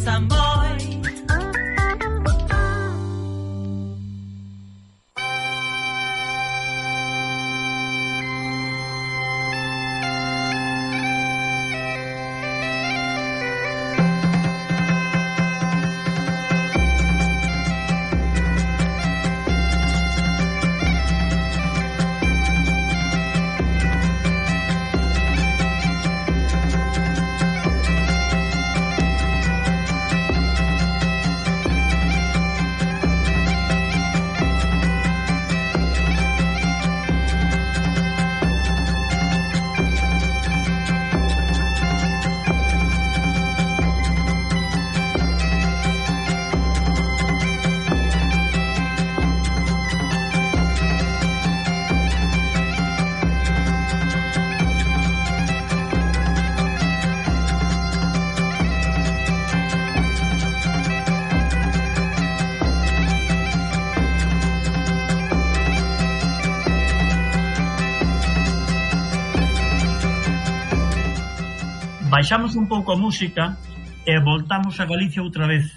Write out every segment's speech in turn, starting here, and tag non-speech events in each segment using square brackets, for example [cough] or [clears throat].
desamor. Baixamos un pouco a música e voltamos a Galicia outra vez.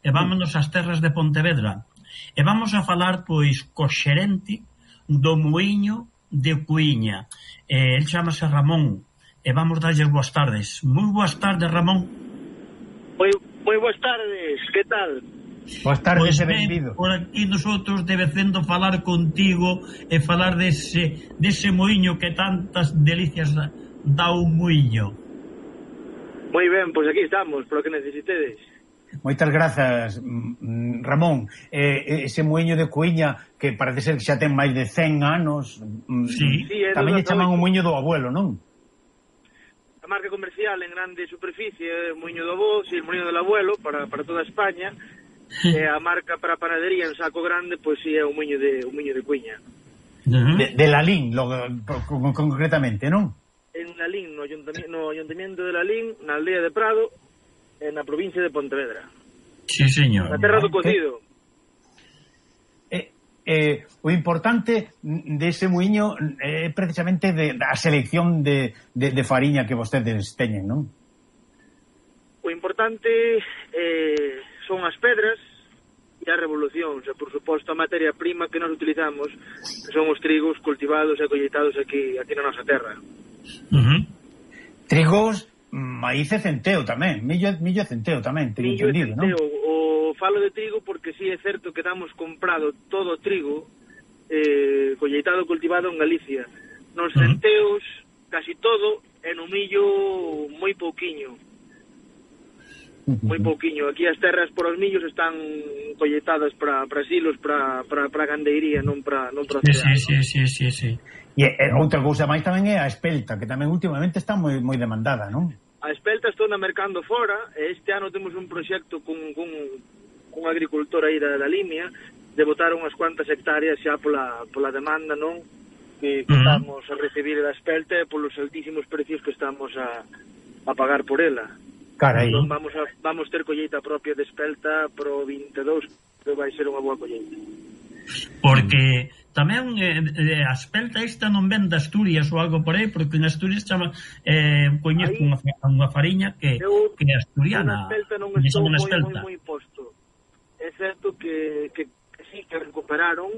E vámonos ás terras de Pontevedra. E vamos a falar, pois, co xerente do muiño de Cuiña. e el chamase Ramón. E vamos darlle boas tardes. Moi boas tardes, Ramón. Moi, moi boas tardes, que tal? Boas tardes pois, e benvido. Por aquí nosotros debecendo falar contigo e falar dese, dese moinho que tantas delicias dá un muiño Moi ben, pois aquí estamos, polo que necesitedes. Moitas grazas, mm, mm, Ramón. Eh, ese muiño de Cuiña, que parece ser que xa ten máis de 100 anos, mm, sí. Sí, tamén lle chaman o muiño do abuelo, non? A marca comercial en grande superficie, o muiño do avó, sí, o muiño del abuelo, para, para toda España, e a marca para panadería en saco grande, pois si sí, é o muiño de o muiño de cuiña. Uh -huh. De, de Lalín, lo, concretamente, non? Lalín, no ayuntamiento, no ayuntamiento de Lalín, na aldea de Prado, e na provincia de Pontevedra. Sí, señor. Na terra do cocido. Eh, eh, o importante dese ese muiño é eh, precisamente de, da selección de, de, de fariña que vostedes teñen, non? O importante eh, son as pedras e as revolucións, e por suposto a materia prima que nos utilizamos que son os trigos cultivados e colleitados aquí, aquí na nosa terra. Uh -huh. Trigos, maíz e centeo tamén, millo, millo e centeo tamén, teño millo entendido, non? O falo de trigo porque sí é certo que damos comprado todo o trigo eh, colleitado cultivado en Galicia. Nos uh -huh. centeos casi todo e no millo moi pouquiño moi pouquiño. Aquí as terras por os millos están colletadas para para silos, para para para gandeiría, non para non para cidade. Sí, sí, sí, sí, sí. E, e outra cousa máis tamén é a espelta, que tamén últimamente está moi moi demandada, non? A espelta estou na mercando fora, e este ano temos un proxecto cun cun cun agricultor aí da, da Limia de botar unhas cuantas hectáreas xa pola pola demanda, non? Que, que estamos a recibir da espelta e polos altísimos precios que estamos a a pagar por ela. Carai. Entón vamos, a, vamos ter colleita propia de espelta pro 22, que vai ser unha boa colleita. Porque tamén eh, a espelta esta non ven de Asturias ou algo por aí, porque en Asturias chama eh, coñezo unha, unha fariña que, eu, que asturiana. Unha espelta non estou moi, moi, moi posto. É certo que, que, que sí, que recuperaron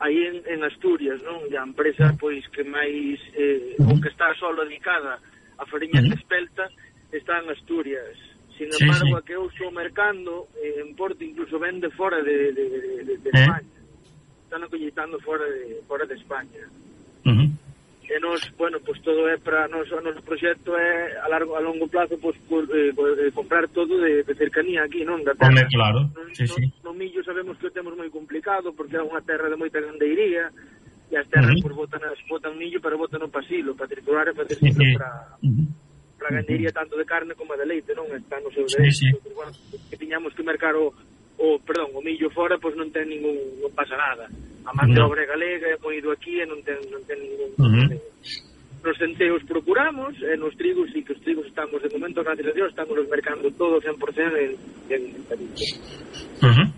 aí en, en Asturias, non? E a empresa, pois, que máis, eh, uh -huh. o que está só dedicada a fariña uh -huh. de espelta, está en Asturias. Sin embargo, sí, sí. a que eu estou mercando eh, en Porto incluso vende fora de, de, de, de, de eh? España. Están acollitando fora de, fora de España. Uh -huh. E nos, bueno, pues todo é para nos, o noso proxecto é a largo a longo plazo pues, por, eh, por, eh, comprar todo de, de cercanía aquí, non? Da terra. Home, claro. Non, sí, sí. no millo sabemos que o temos moi complicado porque é unha terra de moita gandeiría e as terras uh -huh. pues, botan, botan millo pero botan o pasilo para triturar e para, sí, para, uh -huh unha gandería tanto de carne como de leite, non? Está no seu derecho. Sí, sí. Pero, bueno, que tiñamos que mercar o, o, perdón, o millo fora, pois non ten ningún, non pasa nada. A man de obra galega é moído aquí e non ten, non ten ningún uh -huh. Nos centeos procuramos, e nos trigos, e que os trigos estamos, de momento, gracias a Dios, estamos mercando todo 100% en, en, en, en, en. Uh -huh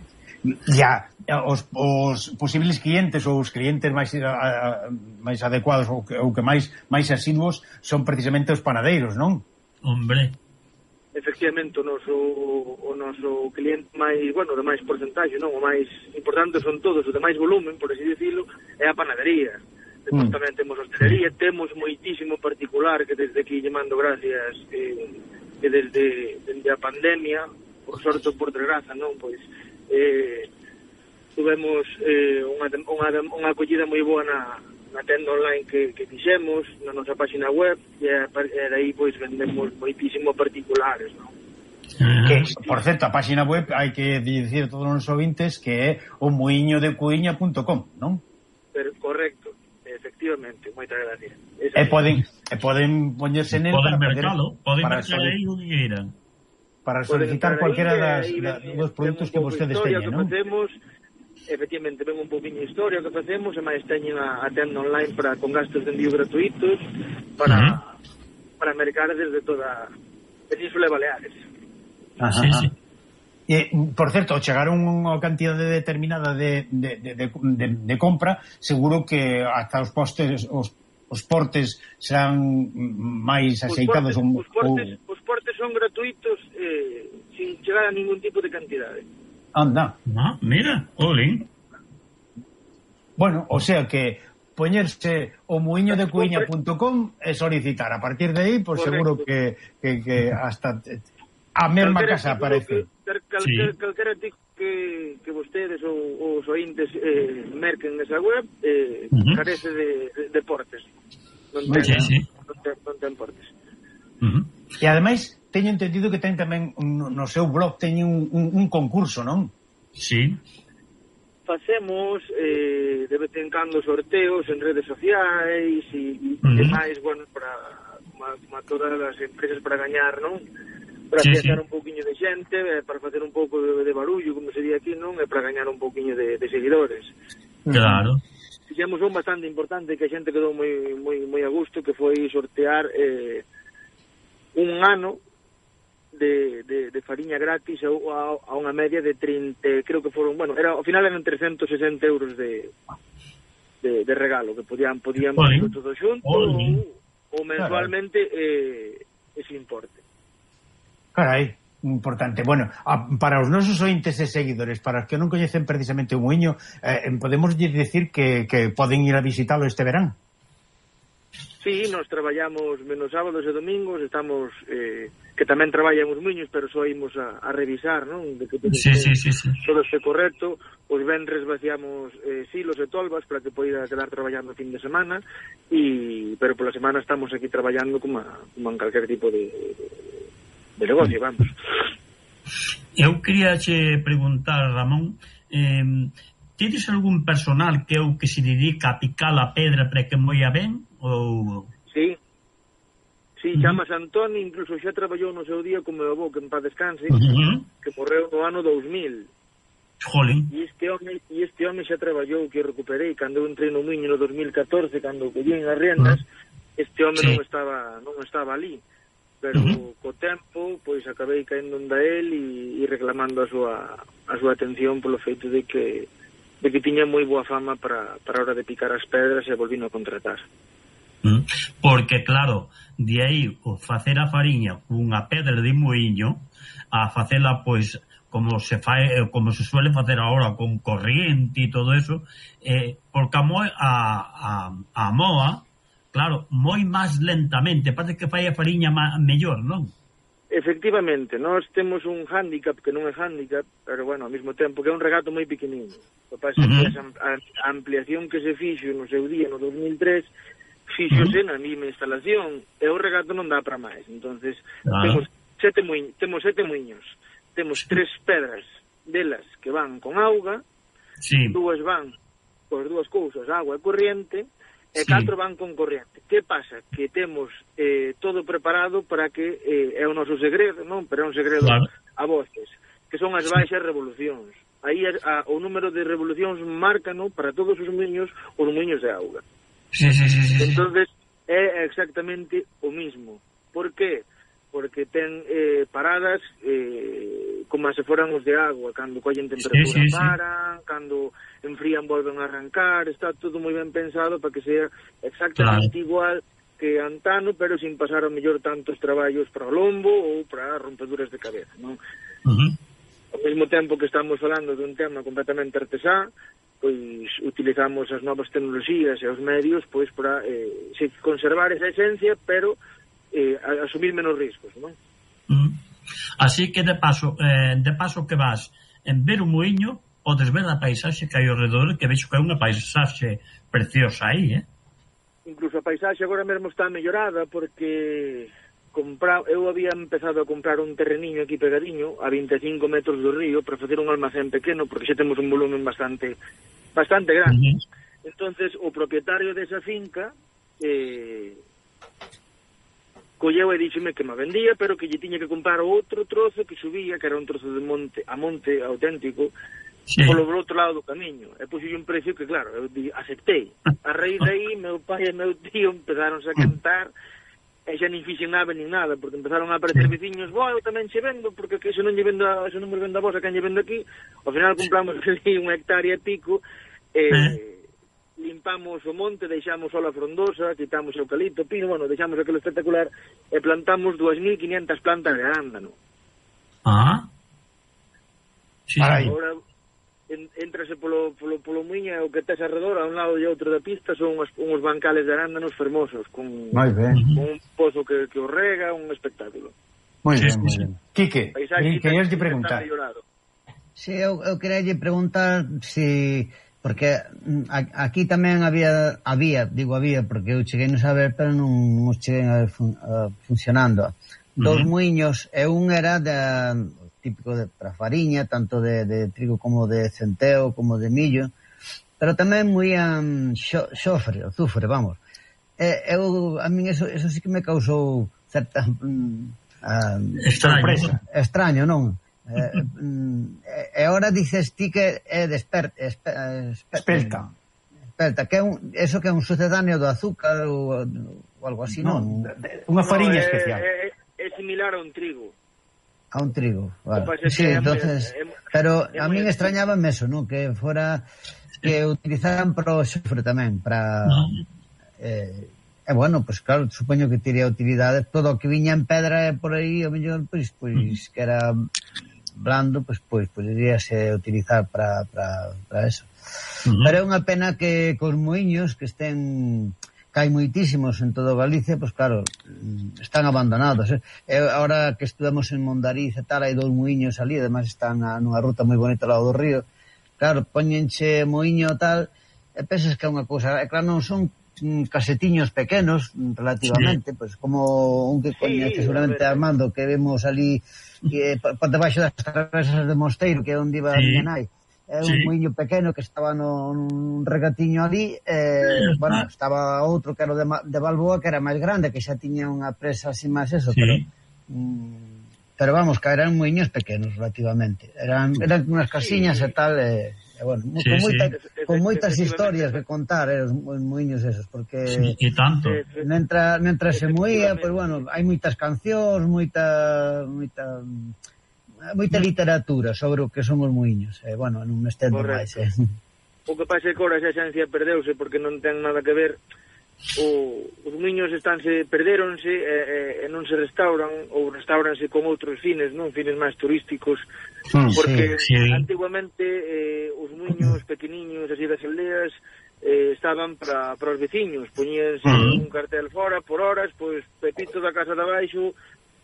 ya os, os posibles clientes ou os clientes máis, a, a, máis adecuados ou que, ou que máis máis asiduos son precisamente os panadeiros, non? Hombre. Efectivamente, o noso, o noso cliente máis, bueno, de máis porcentaxe, non? O máis importante son todos, o de máis volumen, por así dicilo, é a panadería. Depois mm. tamén temos hostelería, temos moitísimo particular que desde aquí lle mando gracias eh, que desde, desde a pandemia, por sorte ou por desgraza, non? Pois eh, tuvemos eh, unha, unha, unha acollida moi boa na, na tenda online que, que fixemos, na nosa página web, e, e aí pois vendemos moitísimo particulares, non? Que, por certo, a página web hai que dicir todos os ouvintes que é o muiñodecuiña.com, non? Pero, correcto, efectivamente, moitas gracias. Esa e poden, e poden poñerse nel poden para mercalo, poden para mercar aí o que queiran para solicitar cualquiera das, da, dos produtos que vostedes teñen, non? Facemos, efectivamente, ven un poquinho historia que facemos, e máis teñen a, a tenda online para con gastos de envío gratuitos para, uh -huh. para mercar desde toda Península e Baleares. Ajá. Sí, sí. E, por certo, chegaron unha cantidade determinada de, de, de, de, de, compra, seguro que hasta os postes os, os portes serán máis aceitados os portes, os portes, ou... os portes son gratuitos eh, sin chegar a ningún tipo de cantidade. Anda. Ah, mira, olín. Bueno, o sea que poñerse o muiño de cuiña.com e solicitar. A partir de aí, por pues, Correcto. seguro que, que, que hasta a mesma casa aparece. Calquera, sí. calquera que, que vostedes ou os ointes eh, merquen nesa web eh, uh -huh. carece de, de, de portes. Non ten, sí, sí. Non ten, non ten portes. Uh -huh. E ademais, teño entendido que ten tamén no seu blog teñen un, un, un concurso, non? Sí. Facemos eh, de vez en cando sorteos en redes sociais e, e uh -huh. demais, bueno, para a todas as empresas para gañar, non? Para sí, sí. un pouquiño de xente, eh, para facer un pouco de, de barullo, como sería aquí, non? E para gañar un pouquiño de, de seguidores. Claro. Fixemos un bastante importante que a xente quedou moi moi moi a gusto, que foi sortear eh, un ano de, de, de fariña gratis a, a, a unha media de 30, creo que foron, bueno, era, ao final eran 360 euros de, de, de regalo que podían podían vale. todo xunto ou, ou mensualmente eh, ese importe. Carai, importante. Bueno, a, para os nosos ointes e seguidores, para os que non coñecen precisamente o Muiño, eh, podemos dicir que, que poden ir a visitalo este verán? Sí, nos traballamos menos sábados e domingos, estamos... Eh, que tamén traballan os miños, pero só imos a, a revisar, non? De que sí, sí, sí, sí. todo este correcto, os vendres vaciamos eh, silos e tolvas para que poida quedar traballando fin de semana, e, pero pola semana estamos aquí traballando como, a, como en calquer tipo de, de negocio, mm. vamos. Eu quería che preguntar, Ramón, eh, tedes algún personal que é o que se dedica a picar a pedra para que moia ben? Ou... Sí, Chamas Antoni, incluso xa traballou no seu día como meu avó, que en paz descanse, uh -huh. que morreu no ano 2000. Jolín. E este home, e este home xa traballou que recuperei cando eu entrei no Miño no 2014, cando collín as riendas, uh -huh. este home sí. non estaba non estaba ali pero uh -huh. co tempo pois acabei caendo onda el e, e reclamando a súa a súa atención polo feito de que de que tiña moi boa fama para, para a hora de picar as pedras e volvino a contratar. Uh -huh. Porque, claro, de aí o facer a fariña cunha pedra de moinho a facela, pois, como se fai, eh, como se suele facer agora con corriente e todo eso, eh, porque a, moi, a, a, a moa, claro, moi máis lentamente, parece que fai a fariña má, mellor, non? Efectivamente, nós temos un hándicap que non é hándicap, pero bueno, ao mesmo tempo que é un regato moi pequenino. O que pasa uh -huh. que a ampliación que se fixo no seu día, no 2003, fíxose uh -huh. na mesma instalación e o regato non dá para máis. Entonces, ah. temos sete muiños, temos sete muiños. Temos tres pedras delas que van con auga, sí. dúas van por dúas cousas, agua e corriente, e sí. catro van con corriente. Que pasa? Que temos eh, todo preparado para que eh, é o noso segredo, non? Pero é un segredo claro. a voces, que son as baixas revolucións. Aí a, a, o número de revolucións marca, non, para todos os muiños os muiños de auga. Sí, sí, sí, sí. Entonces é exactamente o mismo. Por qué? Porque ten eh, paradas eh, como se foran os de agua, cando collen temperatura sí, sí, paran, sí. cando enfrían volven a arrancar, está todo moi ben pensado para que sea exactamente claro. igual que antano, pero sin pasar a mellor tantos traballos para o lombo ou para rompeduras de cabeza, non? Uh -huh. Ao mesmo tempo que estamos falando dun tema completamente artesá, pois utilizamos as novas tecnologías e os medios pois para eh, conservar esa esencia, pero eh, asumir menos riscos, non? Mm. Así que de paso, eh, de paso que vas en ver un muiño, podes ver a paisaxe que hai ao redor, que vexo que é unha paisaxe preciosa aí, eh? Incluso a paisaxe agora mesmo está mellorada porque compra, eu había empezado a comprar un terreniño aquí pegadiño, a 25 metros do río, para facer un almacén pequeno, porque xa temos un volumen bastante bastante grande. Uh -huh. entonces o propietario desa finca eh, colleu e díxeme que me vendía, pero que lle tiña que comprar outro trozo que subía, que era un trozo de monte a monte auténtico, sí. polo outro lado do camiño. E puxo un precio que, claro, eu di, aceptei. A raíz de ah. aí, meu pai e meu tío empezaron a ah. cantar e xa nin fixen nada nin nada, porque empezaron a aparecer veciños, boa, eu tamén che vendo, porque que se non lle vendo, a, se non me vendo a vos, a quen lle vendo aquí, ao final compramos [laughs] ali unha hectárea pico, e... Eh, limpamos o monte, deixamos sola frondosa, quitamos eucalipto, pino, bueno, deixamos aquilo espectacular e plantamos 2.500 plantas de arándano. Ah. Sí, Ahora, en, entrase polo, polo, polo muiña o que tes alrededor, a un lado e outro da pista son uns, uns bancales de arándanos fermosos con, con un pozo que, que o rega, un espectáculo. Moi ben, moi ben. Quique, querías que preguntar. Si, sí, eu, eu quería preguntar se... Si porque mm, aquí tamén había había, digo había, porque eu cheguei a saber, pero non, non cheguei a ver fun, uh, funcionando. Dos uh -huh. muiños, e un era de, típico de para fariña, tanto de, de trigo como de centeo, como de millo, pero tamén moían xo, xofre, azufre, vamos. E, eu, a min eso, eso sí que me causou certa [laughs] mm, ah, extraño. sorpresa. Extraño, non? eh, [laughs] e agora dices ti que é desper, esper, esper, espelta. Espelta, que é un, eso que é un sucedáneo do azúcar ou, ou algo así, non? non? Unha fariña no, especial. É, é, é similar a un trigo. A un trigo, vale. Sí, entonces... Pero a min extrañaba eso, ¿no? Que fora... Que utilizaran pro xofre tamén, para... Eh, E bueno, pois pues, claro, supoño que tiría utilidade todo o que viña en pedra e por aí, o mellor, pois, pois que era blando, pois, pois poderíase utilizar para, para, para eso. Uh -huh. Pero é unha pena que cos moinhos que estén que hai moitísimos en todo Galicia, pois claro, mm, están abandonados. Eh? E ahora que estudamos en Mondariz e tal, hai dous muiños ali, además están a, nunha ruta moi bonita ao lado do río. Claro, poñenche moiño tal, e pensas que é unha cousa, e claro, non son mm, casetiños pequenos mm, relativamente, sí. pois como un que coñece sí, seguramente Armando que vemos ali que por debaixo das travesas de Mosteiro, que é onde iba sí. a miña nai é sí. un muiño pequeno que estaba no, nun regatiño ali eh, sí, bueno, ah. estaba outro que era de, de Balboa que era máis grande, que xa tiña unha presa así máis eso, sí. pero mm, pero vamos, que eran muiños pequenos relativamente, eran, eran unhas casiñas sí. e tal, e, e bueno, sí, con, moita, sí. con moitas historias que contar eh, os muiños esos, porque sí, e tanto. Mentra, mentra se moía, pues, bueno, hai moitas cancións, moita moita moita literatura sobre o que son os muiños. Eh, bueno, non me estendo máis. Eh. O que pasa é que ora esa esencia perdeuse porque non ten nada que ver o, os muiños estánse perderonse e, e, e non se restauran ou restauranse con outros fines, non fines máis turísticos, mm, porque sí, sí. antiguamente eh, os muiños pequeniños así das aldeas eh, estaban para para os veciños, poñíanse mm. un cartel fora por horas, pois Pepito da casa de abaixo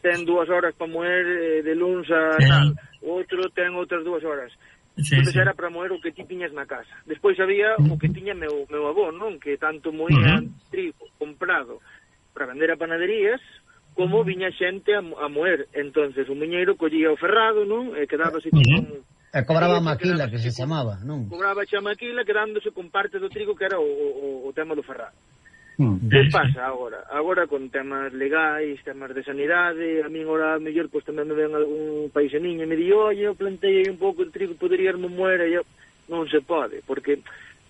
ten dúas horas para moer eh, de luns a tal, outro ten outras dúas horas. Sí, entón, sí. era para moer o que ti tiñas na casa. Despois había o que tiña meu, meu avó, non? Que tanto moía uh -huh. trigo comprado para vender a panaderías, como viña xente a, a moer. entonces o miñeiro collía o ferrado, non? E quedábase uh -huh. con... E cobraba a maquila, que se chamaba, non? Cobraba a maquila, quedándose con parte do trigo que era o, o, o tema do ferrado. Mm. Que pasa agora? Agora con temas legais, temas de sanidade, a min agora mellor pois tamén me ven algún paisaniño e me di, "Oye, eu plantei un pouco de trigo, podería irme moer?" E eu, non se pode, porque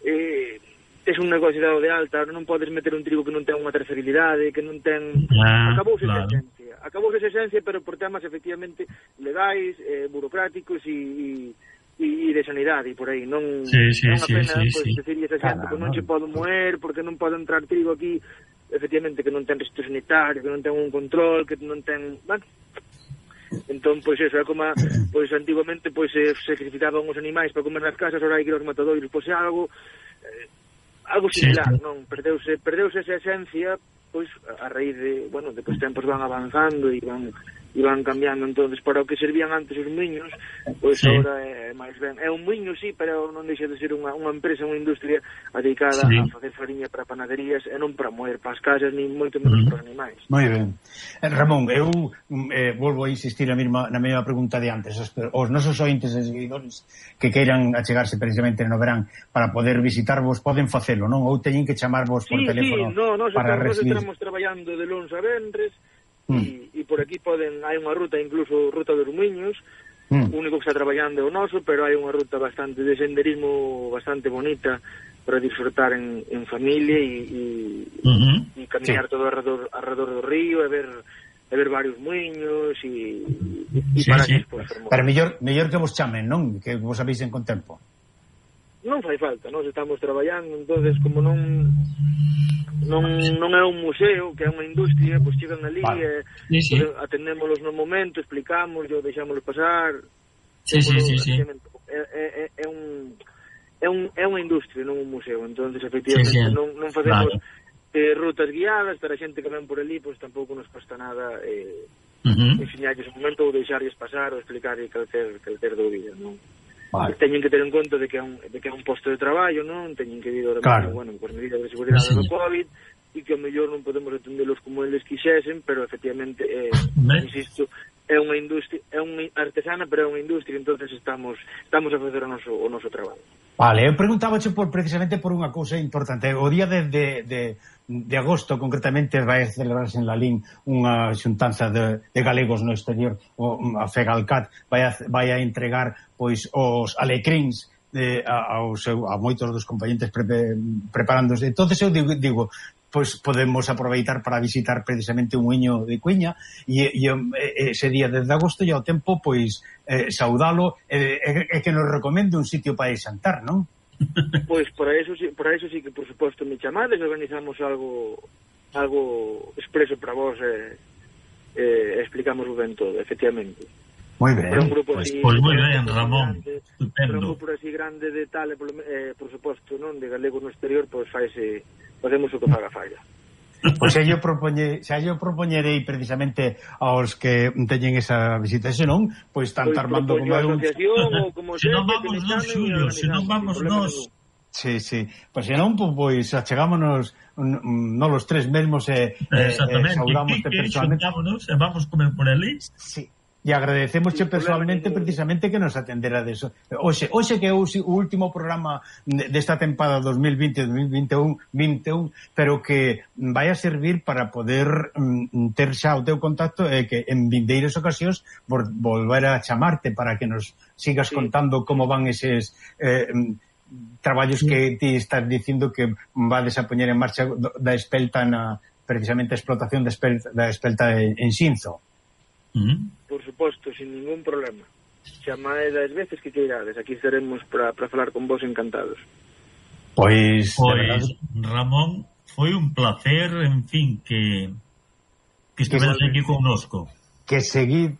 eh es un negocio dado de alta, non podes meter un trigo que non ten unha trazabilidade, que non ten... Ah, Acabouse claro. esa esencia. Acabouse esa esencia, pero por temas efectivamente legais, eh, burocráticos e, e e, de sanidade e por aí non, sí, sí, non a pena sí, pois, sí. decirles a xente non se pode moer porque non pode entrar trigo aquí efectivamente que non ten resto sanitario que non ten un control que non ten bueno, entón pois eso é como pois antigamente pois se sacrificaban os animais para comer nas casas ora hai que os matadoiros pois é algo eh, algo similar sí. non perdeuse perdeuse esa esencia pois a raíz de bueno de que os tempos van avanzando e van iban cambiando entonces para o que servían antes os muiños pois sí. agora é máis ben é un muiño sí, pero non deixa de ser unha, unha empresa unha industria dedicada sí. a facer fariña para panaderías e non para moer para as casas nin moito menos mm. para os animais Moi ben eh, Ramón, eu mm, eh, volvo a insistir na mesma, na mesma pregunta de antes os, os nosos ointes e seguidores que queiran achegarse precisamente no verán para poder visitarvos poden facelo, non? Ou teñen que chamarvos sí, por teléfono sí, no, no, para recibir. Nós estamos traballando de luns a vendres mm. e, e por aquí poden hai unha ruta, incluso Ruta dos Muiños, mm. único que está traballando é o noso, pero hai unha ruta bastante de senderismo bastante bonita para disfrutar en, en familia e, e, uh -huh. e sí. todo alrededor, alrededor do río e ver e ver varios muiños e, e sí, para sí. Pois, pues, para mellor, mellor que vos chamen, non? Que vos avisen con tempo non fai falta, nós estamos traballando, entonces como non non, non é un museo, que é unha industria, pois chegan ali vale. e sí, sí. Pois, pues, atendémolos no momento, explicámoslo, deixámoslo pasar. Sí, sí, sí, sí. É, é, é un é un é unha industria, non un museo, entonces efectivamente sí, sí. non non facemos vale. eh, rutas guiadas para a xente que ven por ali, pois tampouco nos costa nada eh uh -huh. enseñarlles un momento ou deixarlles pasar ou explicarlles calquer calquer dúbida, non? Vale. Teñen que ter en conta de que é un, de que é un posto de traballo, non? Teñen que vir, claro. bueno, por medidas de seguridade sí. do COVID, e que ao mellor non podemos atendelos como eles quixesen, pero efectivamente, eh, insisto, é unha industria, é unha artesana, pero é unha industria, entonces estamos estamos a facer o noso o noso traballo. Vale, eu preguntábache por precisamente por unha cousa importante. O día de, de, de, de agosto, concretamente, vai celebrarse en Lalín unha xuntanza de, de galegos no exterior, o, a Fegalcat vai a, vai a entregar pois os alecrins de, a, ao seu, a moitos dos compañentes pre, preparándose. Entonces eu digo, digo pois podemos aproveitar para visitar precisamente un muiño de Cuña e, e ese día de agosto e ao tempo pois eh, saudalo e eh, eh, que nos recomende un sitio para xantar, non? [laughs] Pois para eso, para eso sí que por suposto me chamades, organizamos algo algo expreso para vos eh, eh, explicamos ben todo, efectivamente. Moi ben. pois un grupo pues, así, pues, moi ben, Ramón. Grande, Estupendo. Un grupo así grande de tal, eh, por, eh, por suposto, non, de galego no exterior, pois pues, faise facemos o que faga falla. Pois xa yo, propoñe, xa yo propoñerei precisamente aos que teñen esa visita, se non, pois tanto pois, Armando como eu... Como se non vamos nós, Xulio, se non vamos nós... Sí, sí. Pois se senón, pois, achegámonos non os tres mesmos e, eh, e, eh, e saudamos personalmente. E vamos comer por ali. Sí, E agradecemosche personalmente precisamente que nos atendera deso. Oxe, oxe que é o último programa desta tempada 2020-2021, pero que vai a servir para poder mm, ter xa o teu contacto e que en vindeiras ocasións volver a chamarte para que nos sigas sí. contando como van eses eh, mm, traballos sí. que ti estás dicindo que vades a poñer en marcha da espelta na precisamente a explotación da espelta, da espelta en, en Xinzo. Mm-hmm. por suposto, sin ningún problema. Chamae das veces que queirades, aquí estaremos para falar con vos encantados. Pois, pois Ramón, foi un placer, en fin, que que estiveras aquí connosco. Que seguid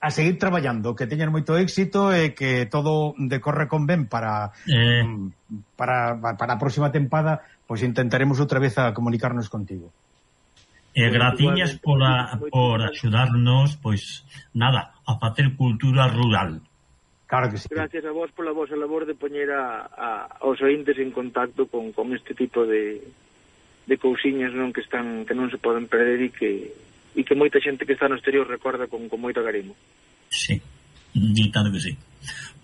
a seguir traballando, que teñan moito éxito e que todo decorre con ben para eh... Mm, para para a próxima tempada, pois intentaremos outra vez a comunicarnos contigo. Eh, e gratiñas pola, por axudarnos, pois, nada, a facer cultura rural. Claro que sí. Gracias a vos pola vosa labor de poñer a, a, aos ointes en contacto con, con este tipo de, de cousiñas non que están que non se poden perder e que e que moita xente que está no exterior recorda con, con moito carimo. Sí, mm, ditado que sí.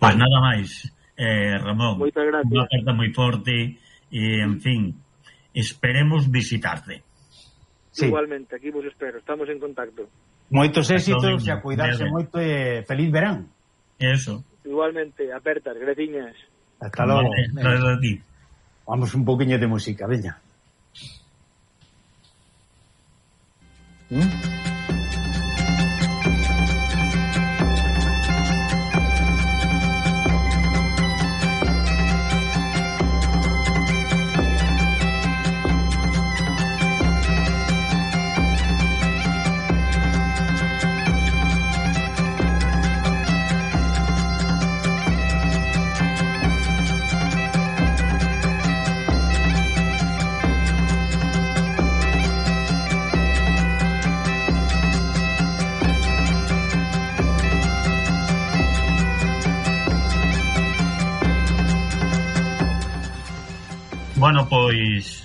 Pois nada máis, eh, Ramón. Moita gracias. Unha aperta moi forte e, en fin, esperemos visitarte. Sí. Igualmente, aquí vos espero, estamos en contacto. Moitos éxitos e a cuidarse moito e feliz verán. Eso. Igualmente, apertas, greciñas. Hasta logo. Vale. Vamos un poquinho de música, veña. ¿Mm? Bueno, pois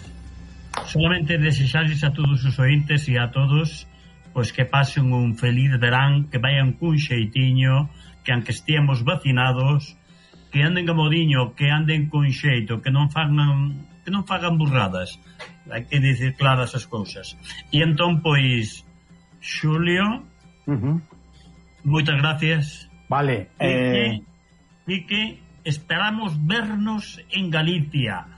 solamente desexarles a todos os ointes e a todos pois que pasen un feliz verán, que vayan cun xeitiño, que aunque estiamos vacinados, que anden gamodiño, que anden con xeito, que non fagan que non fagan burradas. Hai que dicir claras as cousas. E entón pois Xulio, uh -huh. moitas gracias. Vale, eh que, e que esperamos vernos en Galicia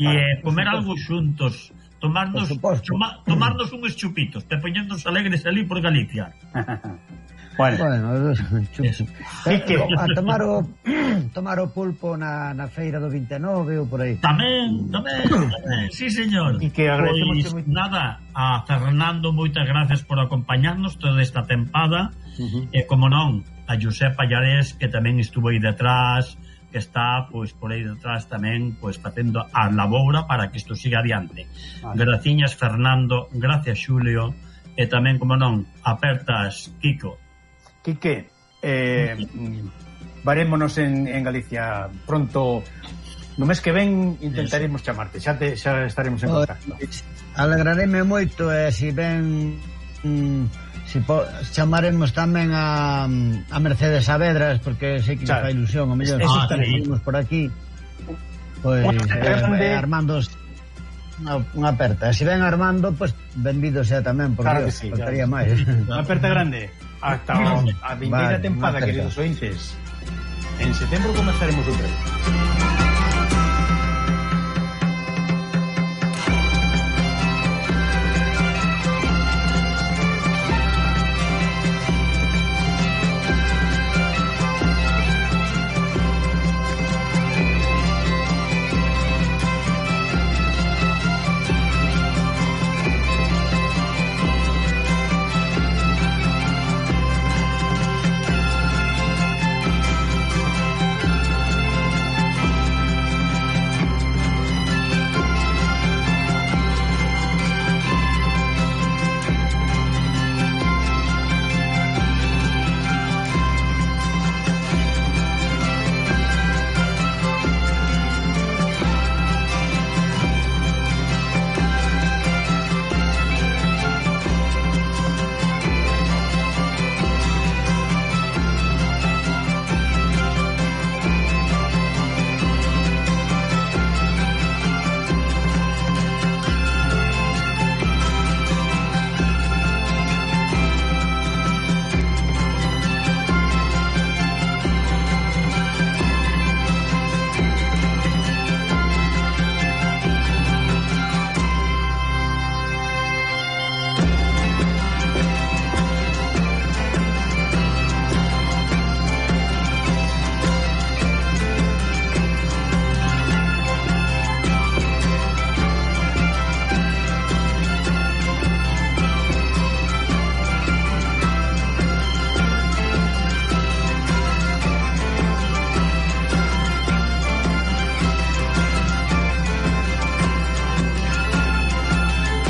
e eh, comer algo xuntos tomarnos, toma, tomarnos uns chupitos te poñernos alegres ali por Galicia [laughs] Bueno, bueno [laughs] eh, a [laughs] tomar o [clears throat] tomar o pulpo na, na feira do 29 ou por aí. Tamén, tamén, tamén. Sí, señor. E que agradecemos pois moito. nada a Fernando, moitas gracias por acompañarnos toda esta tempada. Uh -huh. E como non, a Josep Pallarés que tamén estuvo aí detrás, que está pois por aí detrás tamén pois facendo a laboura para que isto siga adiante. Vale. Graciñas Fernando, gracias Xulio e tamén como non, apertas Kiko. Quique, eh varémonos en, en Galicia pronto No mes que ven intentaremos chamarte, xa, te, xa estaremos en contacto. Alegrareme moito e eh, se si ven mm, si po, chamaremos tamén a, a Mercedes Saavedras porque sei que claro. fai ilusión o mellor. Ah, estaremos por aquí. Pois pues, eh, eh, Armando unha, unha aperta. Se si ven Armando pois pues, benvido sea tamén porque claro que sí, faltaría claro. máis. Unha aperta grande. Hasta a vindeira vale, tempada queridos ointes en setembro comenzaremos outra vez.